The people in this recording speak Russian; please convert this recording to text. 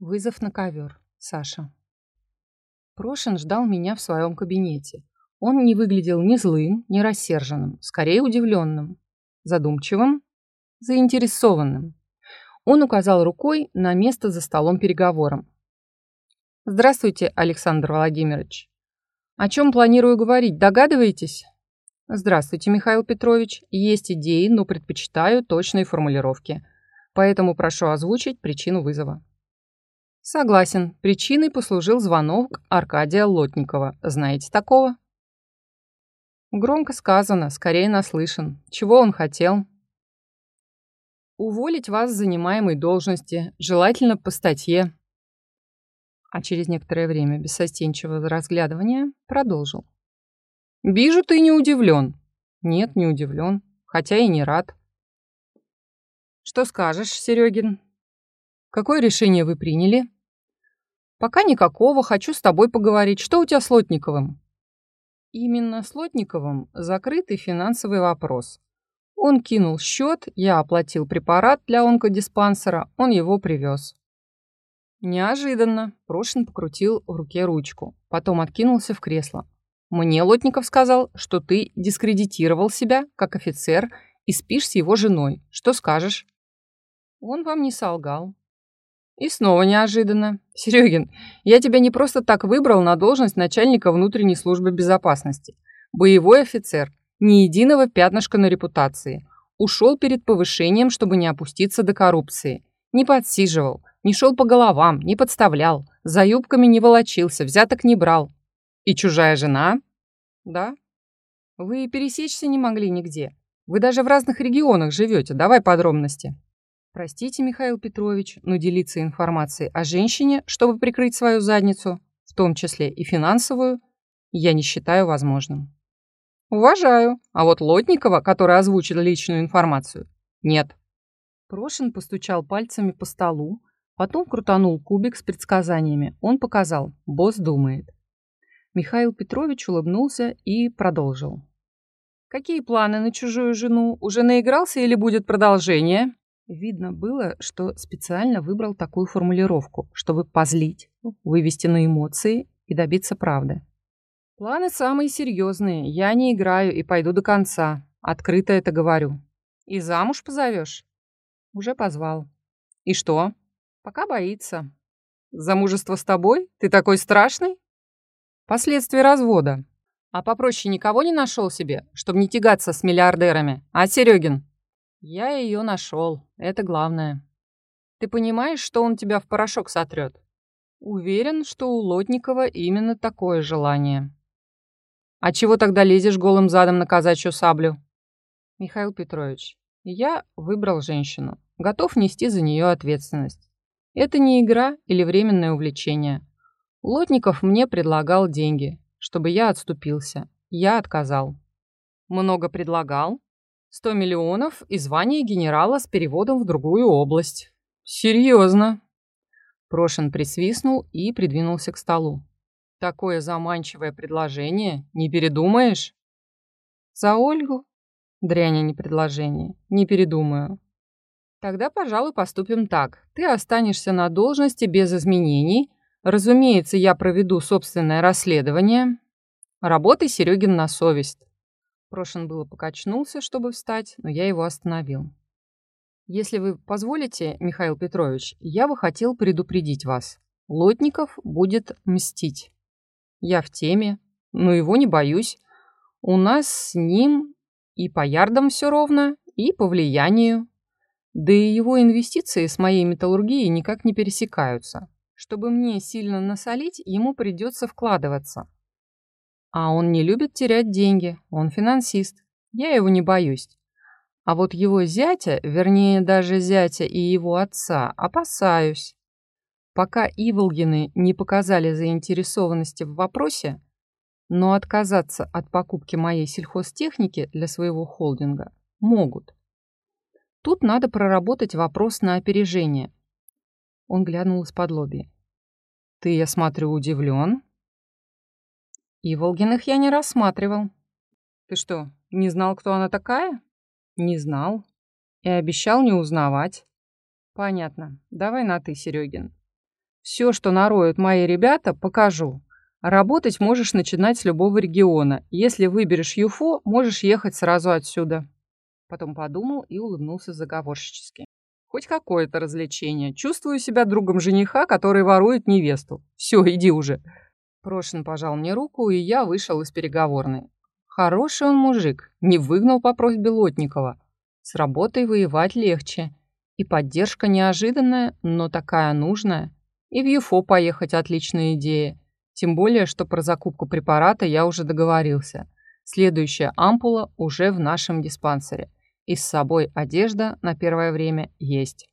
Вызов на ковер. Саша. Прошин ждал меня в своем кабинете. Он не выглядел ни злым, ни рассерженным, скорее удивленным, задумчивым, заинтересованным. Он указал рукой на место за столом переговором. «Здравствуйте, Александр Владимирович. О чем планирую говорить, догадываетесь?» «Здравствуйте, Михаил Петрович. Есть идеи, но предпочитаю точные формулировки. Поэтому прошу озвучить причину вызова». Согласен, причиной послужил звонок Аркадия Лотникова. Знаете такого? Громко сказано, скорее наслышан. Чего он хотел? Уволить вас с занимаемой должности, желательно по статье. А через некоторое время бессостенчивого разглядывания продолжил. Вижу, ты не удивлен. Нет, не удивлен, хотя и не рад. Что скажешь, Серегин? Какое решение вы приняли? Пока никакого, хочу с тобой поговорить. Что у тебя с Лотниковым? Именно с Лотниковым закрытый финансовый вопрос. Он кинул счет, я оплатил препарат для онкодиспансера, он его привез. Неожиданно. Прошин покрутил в руке ручку, потом откинулся в кресло. Мне Лотников сказал, что ты дискредитировал себя как офицер и спишь с его женой. Что скажешь? Он вам не солгал. И снова неожиданно. Серегин, я тебя не просто так выбрал на должность начальника внутренней службы безопасности. Боевой офицер, ни единого пятнышка на репутации. Ушел перед повышением, чтобы не опуститься до коррупции. Не подсиживал, не шел по головам, не подставлял, за юбками не волочился, взяток не брал. И чужая жена? Да. Вы пересечься не могли нигде. Вы даже в разных регионах живете. Давай подробности. Простите, Михаил Петрович, но делиться информацией о женщине, чтобы прикрыть свою задницу, в том числе и финансовую, я не считаю возможным. Уважаю. А вот Лотникова, который озвучил личную информацию, нет. Прошин постучал пальцами по столу, потом крутанул кубик с предсказаниями. Он показал, босс думает. Михаил Петрович улыбнулся и продолжил. Какие планы на чужую жену? Уже наигрался или будет продолжение? Видно было, что специально выбрал такую формулировку, чтобы позлить, вывести на эмоции и добиться правды. Планы самые серьезные. Я не играю и пойду до конца. Открыто это говорю. И замуж позовешь? Уже позвал. И что? Пока боится. Замужество с тобой? Ты такой страшный? Последствия развода. А попроще никого не нашел себе, чтобы не тягаться с миллиардерами? А, Серегин? Я ее нашел. Это главное. Ты понимаешь, что он тебя в порошок сотрет? Уверен, что у Лотникова именно такое желание. А чего тогда лезешь голым задом на казачью саблю? Михаил Петрович, я выбрал женщину. Готов нести за нее ответственность. Это не игра или временное увлечение. Лотников мне предлагал деньги, чтобы я отступился. Я отказал. Много предлагал? Сто миллионов и звание генерала с переводом в другую область. Серьезно. Прошин присвистнул и придвинулся к столу. Такое заманчивое предложение, не передумаешь? За Ольгу? Дрянь, не предложение. Не передумаю. Тогда, пожалуй, поступим так. Ты останешься на должности без изменений. Разумеется, я проведу собственное расследование. Работай, Серегин, на совесть. Прошин было покачнулся, чтобы встать, но я его остановил. «Если вы позволите, Михаил Петрович, я бы хотел предупредить вас. Лотников будет мстить. Я в теме, но его не боюсь. У нас с ним и по ярдам все ровно, и по влиянию. Да и его инвестиции с моей металлургией никак не пересекаются. Чтобы мне сильно насолить, ему придется вкладываться. А он не любит терять деньги, он финансист. Я его не боюсь. А вот его зятя, вернее даже зятя и его отца, опасаюсь. Пока Иволгины не показали заинтересованности в вопросе, но отказаться от покупки моей сельхозтехники для своего холдинга могут. Тут надо проработать вопрос на опережение. Он глянул из-под лоби. «Ты, я смотрю, удивлен?» И Волгиных я не рассматривал. Ты что, не знал, кто она такая? Не знал. И обещал не узнавать. Понятно. Давай на «ты», Серегин. Все, что нароют мои ребята, покажу. Работать можешь начинать с любого региона. Если выберешь ЮФО, можешь ехать сразу отсюда. Потом подумал и улыбнулся заговорщически. Хоть какое-то развлечение. Чувствую себя другом жениха, который ворует невесту. Все, иди уже. Прошин пожал мне руку, и я вышел из переговорной. Хороший он мужик, не выгнал по просьбе Лотникова. С работой воевать легче. И поддержка неожиданная, но такая нужная. И в ЮФО поехать отличная идея. Тем более, что про закупку препарата я уже договорился. Следующая ампула уже в нашем диспансере. И с собой одежда на первое время есть.